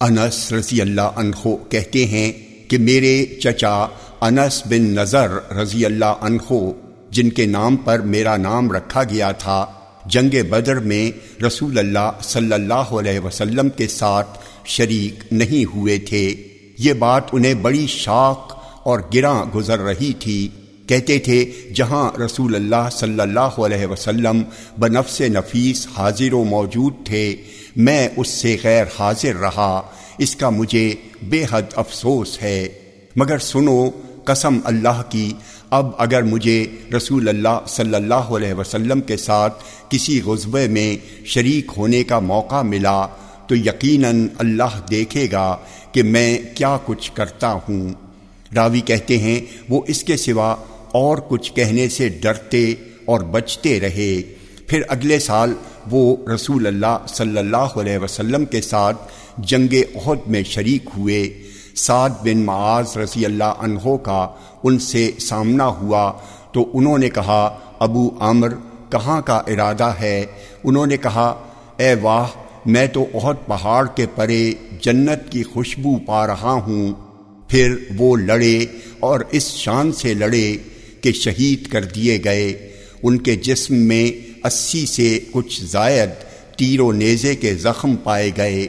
انس رضی اللہ عنہ کہتے ہیں کہ میرے چچا انس بن نظر رضی اللہ عنہ، جن کے نام پر میرا نام رکھا گیا تھا، جنگ بدر میں رسول اللہ صلی اللہ علیہ وسلم کے ساتھ شریک نہیں ہوئے تھے۔ یہ بات انہیں بڑی شاق اور گراں گزر رہی تھی۔ کہتے تھے، جہاں رسول اللہ صلی اللہ علیہ وسلم بنفس نفیس حاضر و موجود تھے، میں اس سے غیر حاضر رہا۔ اس کا مجھے بے حد افسوس ہے۔ مگر سنو، قسم اللہ کی، اب اگر مجھے رسول اللہ صلی اللہ علیہ وسلم کے ساتھ کسی غزبے میں شریک ہونے کا موقع ملا، تو یقیناً اللہ دیکھے گا کہ میں کیا کچھ کرتا ہوں۔ راوی کہتے ہیں، وہ اس کے سوا اور کچھ کہنے سے ڈرتے اور بچتے رہے۔ پھر اگلے سال وہ رسول اللہ صلی اللہ علیہ وسلم کے ساتھ جنگ عہد میں شریک ہوئے۔ سعد بن معاذ رضی اللہ عنہ کا ان سے سامنا ہوا۔ تو انہوں نے کہا، ابو عامر، کہاں کا ارادہ ہے؟ انہوں نے کہا، اے واہ، میں تو عہد پہاڑ کے پرے جنت کی خوشبو پا رہا ہوں۔ پھر وہ لڑے اور اس شان سے لڑے۔ کہ شہید کر دیے گئے۔ ان کے جسم میں اسی سے کچھ زائد تیر و نیزے کے زخم پائے گئے۔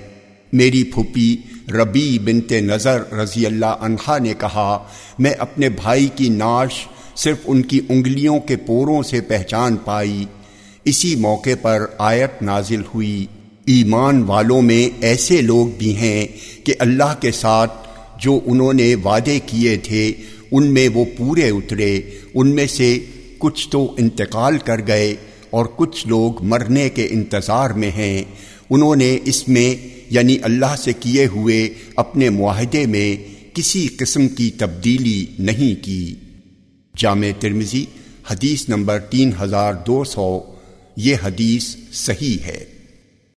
میری پھوپھی ربی بنت نظر رضی اللہ عنہا نے کہا، میں اپنے بھائی کی ناش صرف ان کی انگلیوں کے پوروں سے پہچان پائی۔ اسی موقع پر آیت نازل ہوئی۔ ایمان والوں میں ایسے لوگ بھی ہیں کہ اللہ کے ساتھ جو انہوں نے وعدے کیے تھے ان میں وہ پورے اترے، ان میں سے کچھ تو انتقال کر گئے اور کچھ لوگ مرنے کے انتظار میں ہیں۔ انہوں نے اس میں یعنی اللہ سے کیے ہوئے اپنے معاہدے میں کسی قسم کی تبدیلی نہیں کی۔ جامع ترمزی حدیث نمبر تین ہزار دو سو، یہ حدیث صحیح ہے۔